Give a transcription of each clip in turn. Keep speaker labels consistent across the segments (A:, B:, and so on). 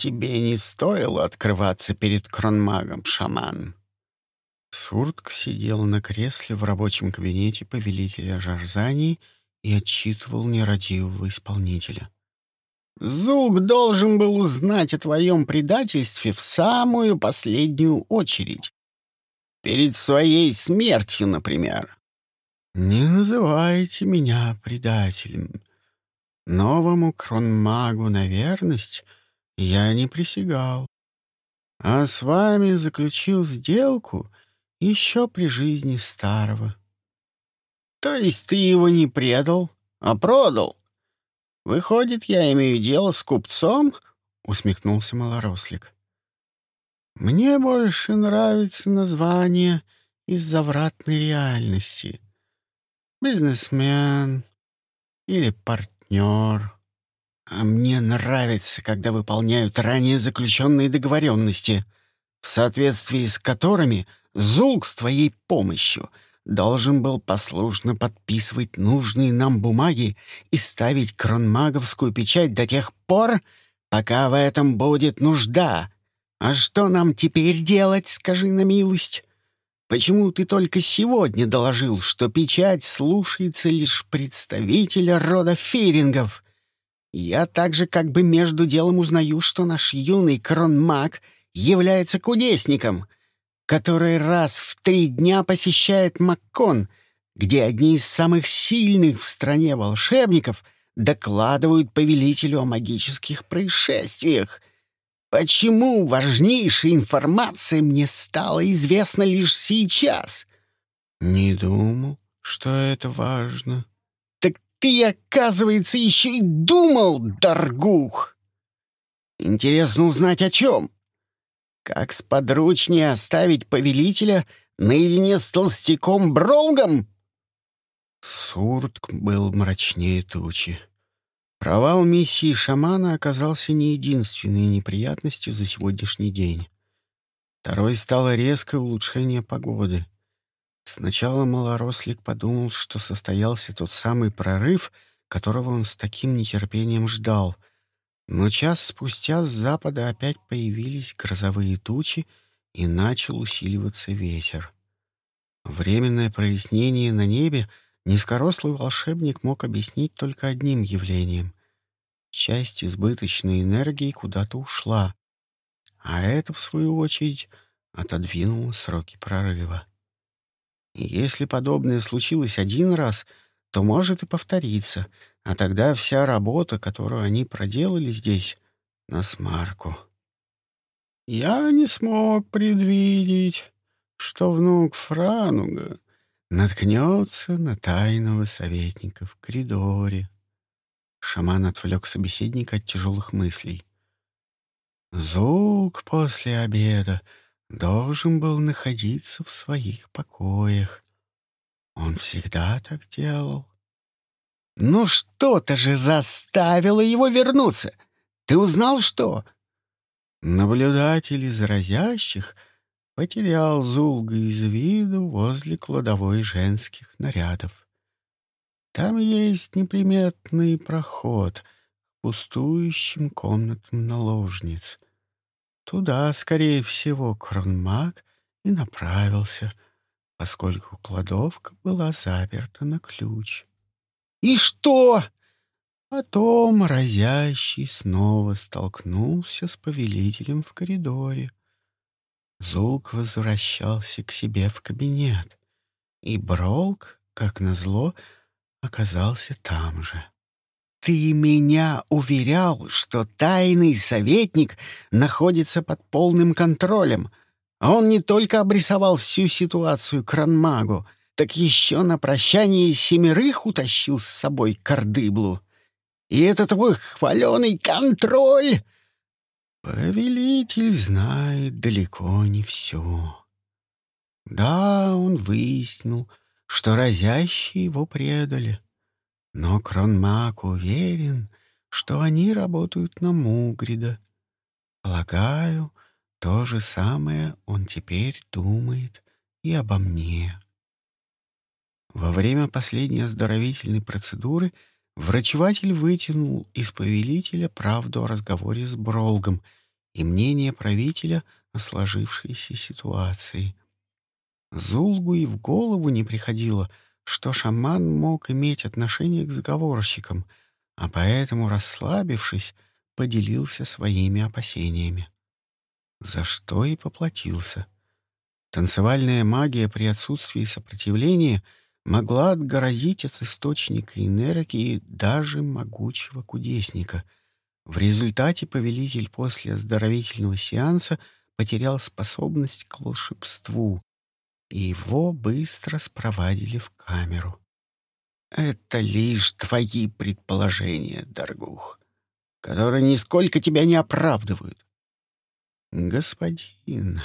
A: тебе не стоило открываться перед кронмагом, шаман». Суртк сидел на кресле в рабочем кабинете повелителя Жарзани и отчитывал нерадивого исполнителя. «Зулк должен был узнать о твоем предательстве в самую последнюю очередь. Перед своей смертью, например. Не называйте меня предателем. Новому кронмагу на верность я не присягал. А с вами заключил сделку еще при жизни старого. То есть ты его не предал, а продал? Выходит, я имею дело с купцом? Усмехнулся малорослик. Мне больше нравится название из завратной реальности. Бизнесмен или партнер. А мне нравится, когда выполняют ранее заключенные договоренности, в соответствии с которыми Зулк с твоей помощью должен был послушно подписывать нужные нам бумаги и ставить кронмаговскую печать до тех пор, пока в этом будет нужда, «А что нам теперь делать, скажи на милость? Почему ты только сегодня доложил, что печать слушается лишь представителя рода ферингов? Я также как бы между делом узнаю, что наш юный кронмаг является кудесником, который раз в три дня посещает Маккон, где одни из самых сильных в стране волшебников докладывают повелителю о магических происшествиях — Почему важнейшая информация мне стала известна лишь сейчас? Не думал, что это важно. Ты, оказывается, еще и думал, Даргух. Интересно узнать о чем. Как сподручнее оставить повелителя наедине с толстяком Бролгом? Суртк был мрачнее тучи. Провал миссии шамана оказался не единственной неприятностью за сегодняшний день. Второй стало резкое улучшение погоды. Сначала малорослик подумал, что состоялся тот самый прорыв, которого он с таким нетерпением ждал. Но час спустя с запада опять появились грозовые тучи, и начал усиливаться ветер. Временное прояснение на небе — Низкорослый волшебник мог объяснить только одним явлением. Часть избыточной энергии куда-то ушла, а это, в свою очередь, отодвинуло сроки прорыва. Если подобное случилось один раз, то может и повториться, а тогда вся работа, которую они проделали здесь, на смарку. Я не смог предвидеть, что внук Франуга наткнется на тайного советника в коридоре. Шаман отвлек собеседника от тяжелых мыслей. Зук после обеда должен был находиться в своих покоях. Он всегда так делал. «Ну что-то же заставило его вернуться! Ты узнал, что?» Наблюдатель из разящих — потерял Зулга из виду возле кладовой женских нарядов. Там есть неприметный проход к пустующим комнатам наложниц. Туда, скорее всего, кронмаг и направился, поскольку кладовка была заперта на ключ. «И что?» Потом разящий снова столкнулся с повелителем в коридоре. Зулк возвращался к себе в кабинет, и Бролк, как назло, оказался там же. «Ты меня уверял, что тайный советник находится под полным контролем, он не только обрисовал всю ситуацию Кранмагу, так еще на прощание семерых утащил с собой Кардыблу. И это твой хваленый контроль!» Повелитель знает далеко не все. Да, он выяснил, что разящие его предали, но Кронмак уверен, что они работают на Мугрида. Полагаю, то же самое он теперь думает и обо мне. Во время последней оздоровительной процедуры врачеватель вытянул из повелителя правду о разговоре с Бролгом и мнение правителя о сложившейся ситуации. Зулгу и в голову не приходило, что шаман мог иметь отношение к заговорщикам, а поэтому, расслабившись, поделился своими опасениями. За что и поплатился. Танцевальная магия при отсутствии сопротивления могла отгородить от источника энергии даже могучего кудесника — в результате повелитель после оздоровительного сеанса потерял способность к волшебству, и его быстро спровадили в камеру. «Это лишь твои предположения, Даргух, которые нисколько тебя не оправдывают». «Господин,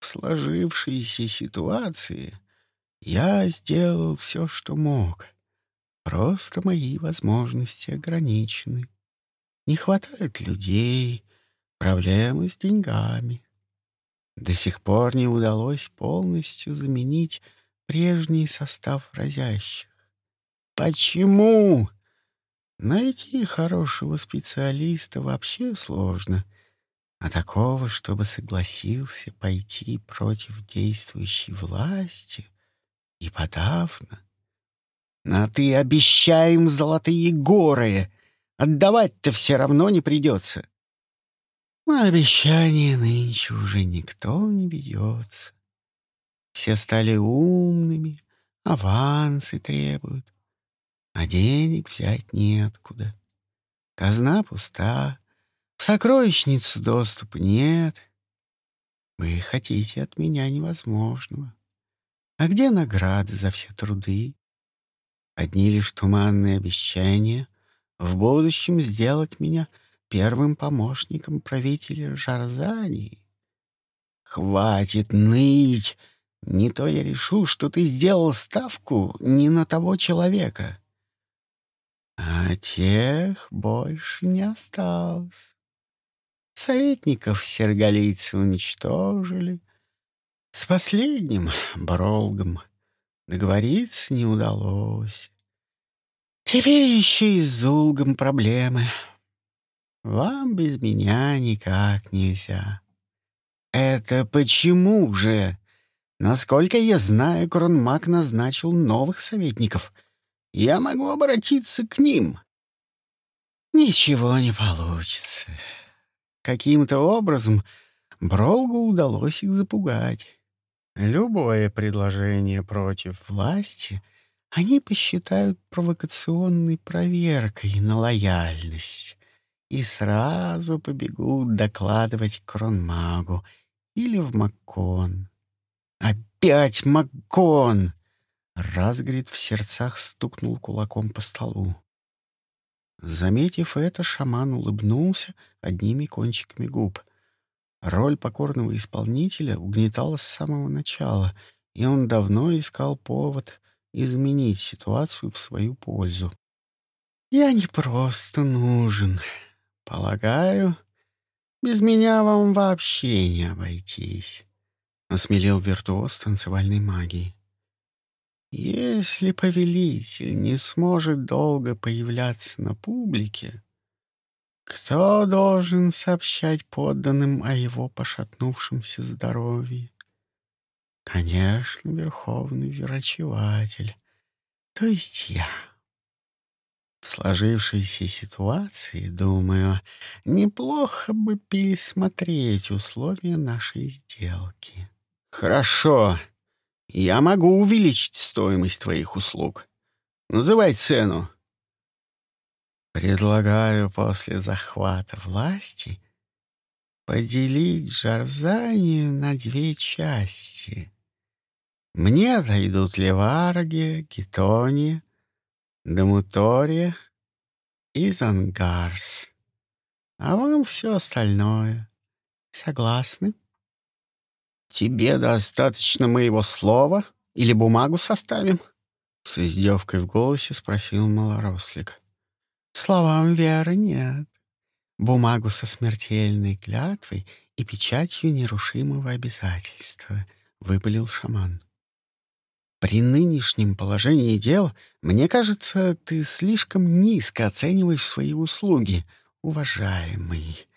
A: в сложившейся ситуации я сделал все, что мог. Просто мои возможности ограничены. Не хватает людей, проблемы с деньгами. До сих пор не удалось полностью заменить прежний состав разящих. Почему? Найти хорошего специалиста вообще сложно, а такого, чтобы согласился пойти против действующей власти и подавно. А ты обещаем золотые горы, Отдавать-то все равно не придется. На обещание нынче уже никто не ведется. Все стали умными, авансы требуют, а денег взять неоткуда. Казна пуста, в сокровищницу доступа нет. Вы хотите от меня невозможного. А где награды за все труды? Одни лишь туманные обещания, в будущем сделать меня первым помощником правителя Жарзании. Хватит ныть! Не то я решу, что ты сделал ставку не на того человека. А тех больше не осталось. Советников сергалийцы уничтожили. С последним, Бролгом, договориться не удалось. Теперь еще и с Зулгом проблемы. Вам без меня никак нельзя. Это почему же? Насколько я знаю, Кронмак назначил новых советников. Я могу обратиться к ним. Ничего не получится. Каким-то образом Бролгу удалось их запугать. Любое предложение против власти — они посчитают провокационной проверкой на лояльность и сразу побегут докладывать Кронмагу или в Маккон. «Опять Маккон!» Разгрид в сердцах стукнул кулаком по столу. Заметив это, шаман улыбнулся одними кончиками губ. Роль покорного исполнителя угнетала с самого начала, и он давно искал повод изменить ситуацию в свою пользу. «Я не просто нужен. Полагаю, без меня вам вообще не обойтись», — осмелел виртуоз танцевальной магии. «Если повелитель не сможет долго появляться на публике, кто должен сообщать подданным о его пошатнувшемся здоровье? Конечно, верховный врачеватель, то есть я. В сложившейся ситуации, думаю, неплохо бы пересмотреть условия нашей сделки. Хорошо, я могу увеличить стоимость твоих услуг. Называй цену. Предлагаю после захвата власти поделить Жарзанию на две части — мне отойдут Леварги, Гетони, Демутория и Зангарс. А вам все остальное. Согласны? Тебе достаточно моего слова или бумагу составим? С издевкой в голосе спросил малорослик. Словам веры нет. Бумагу со смертельной клятвой и печатью нерушимого обязательства, — выпалил шаман. При нынешнем положении дел, мне кажется, ты слишком низко оцениваешь свои услуги, уважаемый.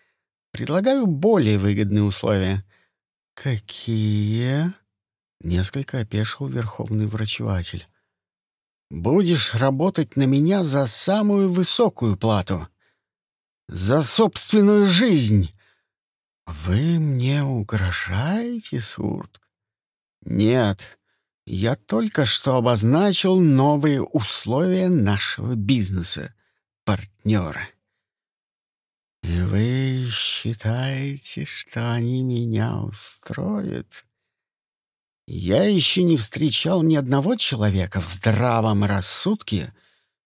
A: предлагаю более выгодные условия».
B: «Какие?» — несколько опешил верховный врачеватель.
A: «Будешь работать на меня за самую высокую плату. За собственную жизнь».
B: «Вы мне угрожаете, Суртк?»
A: «Нет, я только что обозначил новые условия нашего бизнеса, партнера».
B: «И вы считаете, что они меня устроят?»
A: «Я еще не встречал ни одного человека в здравом рассудке,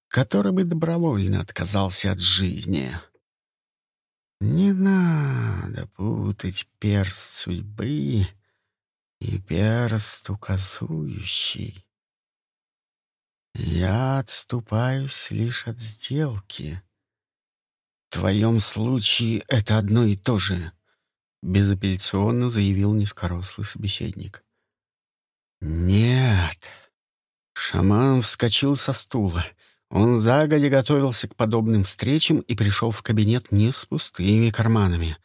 A: который бы добровольно отказался от жизни».
B: «Не надо путать перст судьбы и перст указующий. Я отступаюсь лишь от сделки».
A: В твоем случае это одно и то же», — безапелляционно заявил низкорослый собеседник.
B: «Нет».
A: Шаман вскочил со стула. Он загодя готовился к подобным встречам и пришел в кабинет не с пустыми карманами.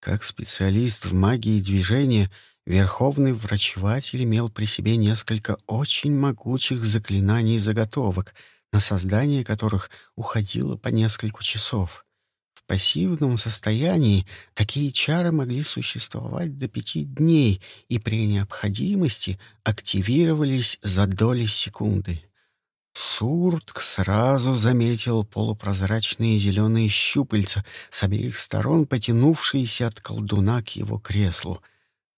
A: Как специалист в магии движения, верховный врачеватель имел при себе несколько очень могучих заклинаний и заготовок, на создание которых уходило по несколько часов. В пассивном состоянии такие чары могли существовать до пяти дней и при необходимости активировались за доли секунды. Суртк сразу заметил полупрозрачные зеленые щупальца с обеих сторон, потянувшиеся от колдуна к его креслу.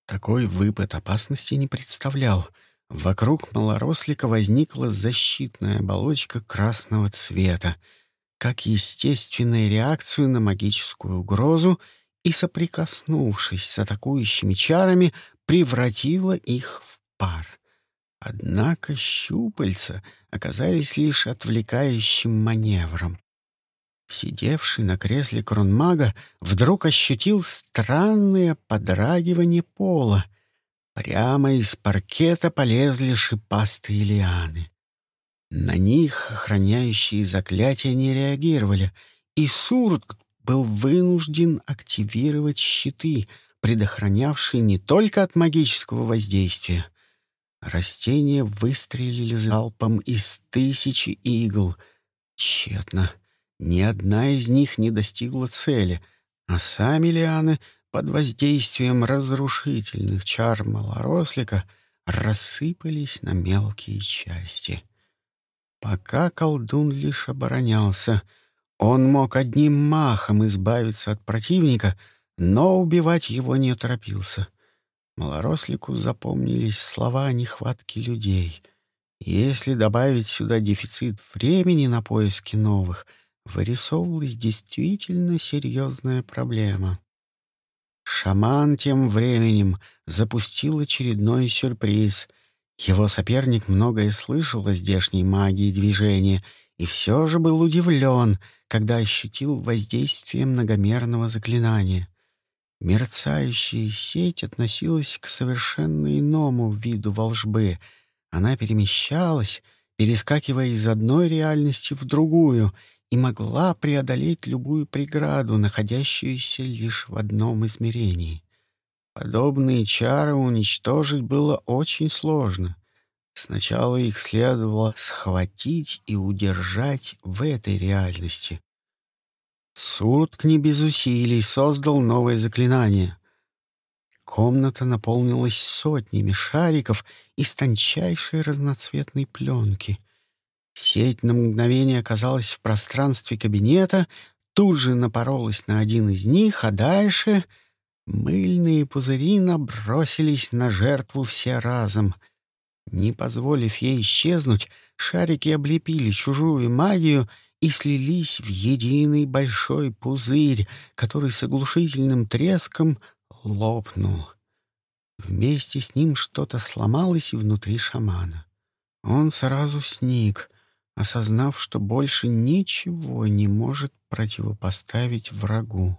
A: Такой выпад опасности не представлял. Вокруг малорослика возникла защитная оболочка красного цвета — как естественную реакцию на магическую угрозу и, соприкоснувшись с атакующими чарами, превратила их в пар. Однако щупальца оказались лишь отвлекающим маневром. Сидевший на кресле кронмага вдруг ощутил странное подрагивание пола. Прямо из паркета полезли шипастые лианы. На них охраняющие заклятия не реагировали, и Сурт был вынужден активировать щиты, предохранявшие не только от магического воздействия. Растения выстрелили залпом из тысячи игл. Тщетно. Ни одна из них не достигла цели, а сами лианы под воздействием разрушительных чар малорослика рассыпались на мелкие части. Пока колдун лишь оборонялся. Он мог одним махом избавиться от противника, но убивать его не торопился. Малорослику запомнились слова о нехватке людей. Если добавить сюда дефицит времени на поиски новых, вырисовывалась действительно серьезная проблема. Шаман тем временем запустил очередной сюрприз — его соперник многое слышал о здешней магии движения и все же был удивлен, когда ощутил воздействие многомерного заклинания. Мерцающая сеть относилась к совершенно иному виду волжбы. Она перемещалась, перескакивая из одной реальности в другую, и могла преодолеть любую преграду, находящуюся лишь в одном измерении. Подобные чары уничтожить было очень сложно. Сначала их следовало схватить и удержать в этой реальности. Суртк не без усилий создал новое заклинание. Комната наполнилась сотнями шариков из тончайшей разноцветной пленки. Сеть на мгновение оказалась в пространстве кабинета, тут же напоролась на один из них, а дальше Мыльные пузыри набросились на жертву все разом. Не позволив ей исчезнуть, шарики облепили чужую магию и слились в единый большой пузырь, который с оглушительным треском лопнул. Вместе с ним что-то сломалось и внутри шамана. Он сразу сник, осознав, что больше ничего не может противопоставить врагу.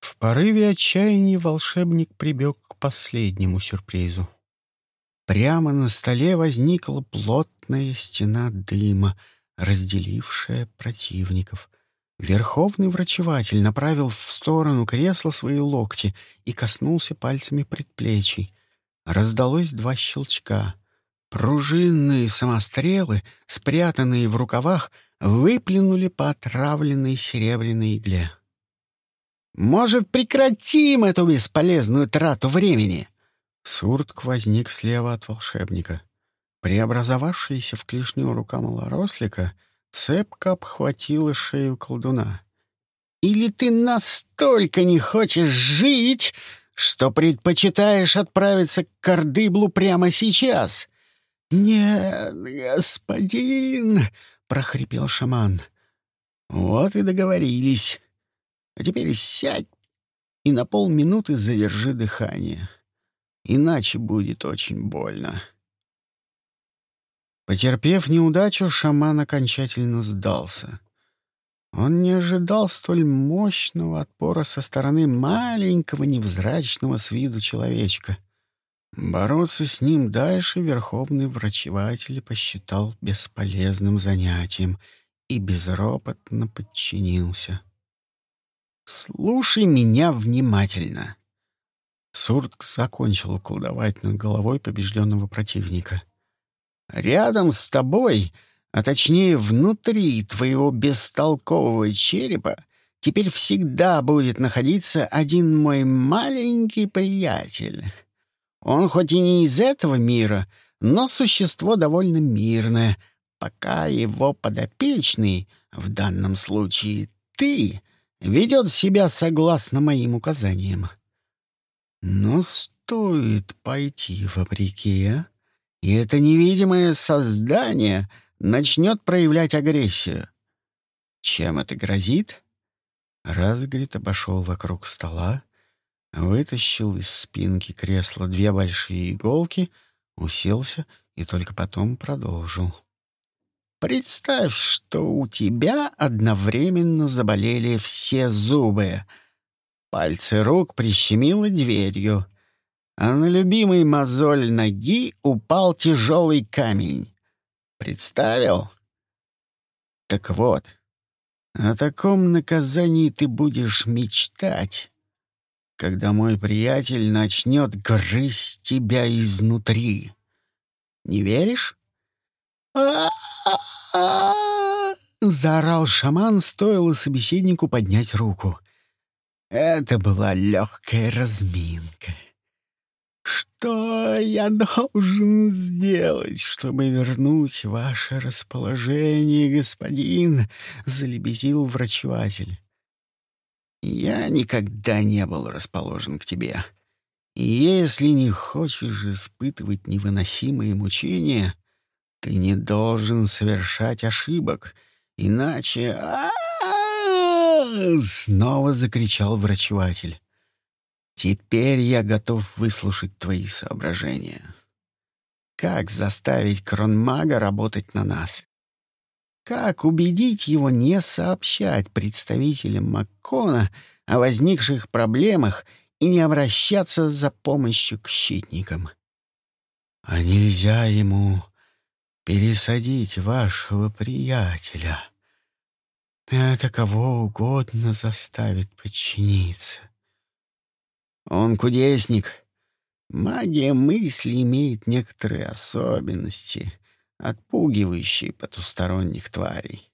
A: В порыве отчаяния волшебник прибег к последнему сюрпризу. Прямо на столе возникла плотная стена дыма, разделившая противников.
B: Верховный врачеватель направил в сторону кресла свои локти и коснулся пальцами предплечий. Раздалось два щелчка. Пружинные самострелы, спрятанные в рукавах, выплюнули по отравленной серебряной игле.
A: «Может, прекратим эту бесполезную трату времени?»
B: Суртк возник слева от волшебника. Преобразовавшаяся в клешню рука малорослика цепко обхватила шею колдуна.
A: «Или ты настолько не хочешь жить, что предпочитаешь отправиться к Кардыблу прямо сейчас?» «Нет, господин!» — прохрипел шаман. «Вот и договорились. А теперь сядь и на полминуты задержи дыхание. Иначе будет очень больно».
B: Потерпев неудачу, шаман окончательно сдался. Он не ожидал столь мощного отпора со стороны маленького невзрачного с виду человечка. Бороться с ним дальше верховный врачеватель посчитал бесполезным занятием и безропотно подчинился.
A: «Слушай меня внимательно!»
B: Суртк закончил колдовать над головой побежденного противника.
A: Рядом с тобой, а точнее внутри твоего бестолкового черепа, теперь всегда будет находиться один мой маленький приятель. Он хоть и не из этого мира, но существо довольно мирное, пока его подопечный, в данном случае ты, ведет себя согласно моим указаниям. Но стоит пойти вопреки, а? И это невидимое создание начнет проявлять агрессию. Чем это грозит?
B: Разгрид обошел вокруг стола, вытащил из спинки кресла две большие иголки, уселся и только потом продолжил.
A: «Представь, что у тебя одновременно заболели все зубы. Пальцы рук прищемило дверью — а на любимый мозоль ноги упал тяжелый камень. Представил? Так вот, о таком наказании ты будешь мечтать, когда мой приятель начнет грызть тебя изнутри. Не веришь? Заорал шаман, стоило собеседнику поднять руку. Это была легкая разминка. «Что я должен сделать, чтобы вернуть ваше расположение, господин?» — залебезил врачеватель. «Я никогда не был расположен к тебе. Если не хочешь испытывать невыносимые мучения, ты не должен совершать ошибок, иначе...» Снова закричал врачеватель. Теперь я готов выслушать твои соображения. Как заставить Кронмага работать на нас? Как убедить его не сообщать представителям Маккона о возникших проблемах и не обращаться за помощью к щитникам?
B: А нельзя ему пересадить вашего приятеля. Это кого угодно заставит подчиниться.
A: Он кудесник. Магия мысли имеет некоторые особенности, отпугивающие потусторонних тварей.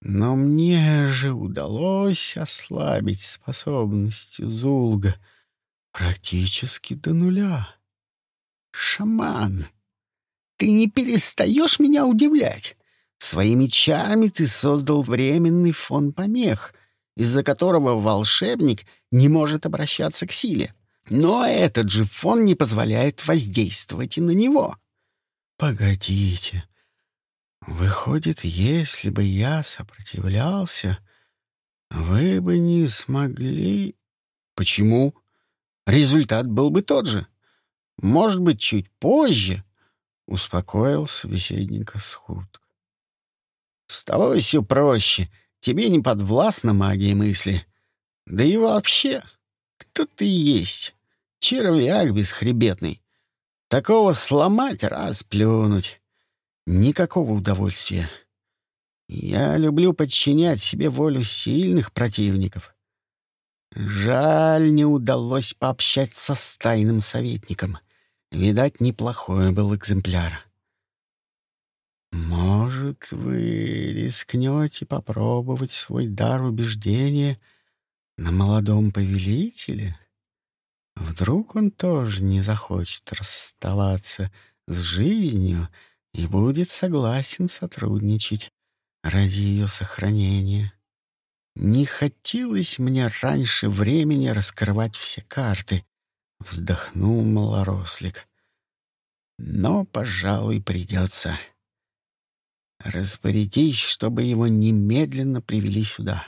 A: Но мне же удалось ослабить способности Зулга практически до нуля. Шаман, ты не перестаешь меня удивлять. Своими чарами ты создал временный фон помех — из-за которого волшебник не может обращаться к силе. Но этот же фон не позволяет воздействовать и на него.
B: Погодите. Выходит, если бы я сопротивлялся, вы бы не смогли...
A: Почему? Результат был бы тот же. Может быть, чуть позже, — успокоил собеседника Схуртк. С тобой все проще — Тебе не подвластна магия мысли. Да и вообще, кто ты есть? Червяк бесхребетный. Такого сломать, расплюнуть. Никакого удовольствия. Я люблю подчинять себе волю сильных противников. Жаль, не удалось пообщаться с тайным советником. Видать, неплохой был экземпляр. Может, вы рискнете попробовать свой дар убеждения на молодом повелителе? Вдруг он тоже не захочет расставаться с жизнью и будет согласен сотрудничать ради ее сохранения. Не хотелось мне раньше времени раскрывать все карты, вздохнул малорослик. Но, пожалуй, придется. Распорядись, чтобы его немедленно привели сюда.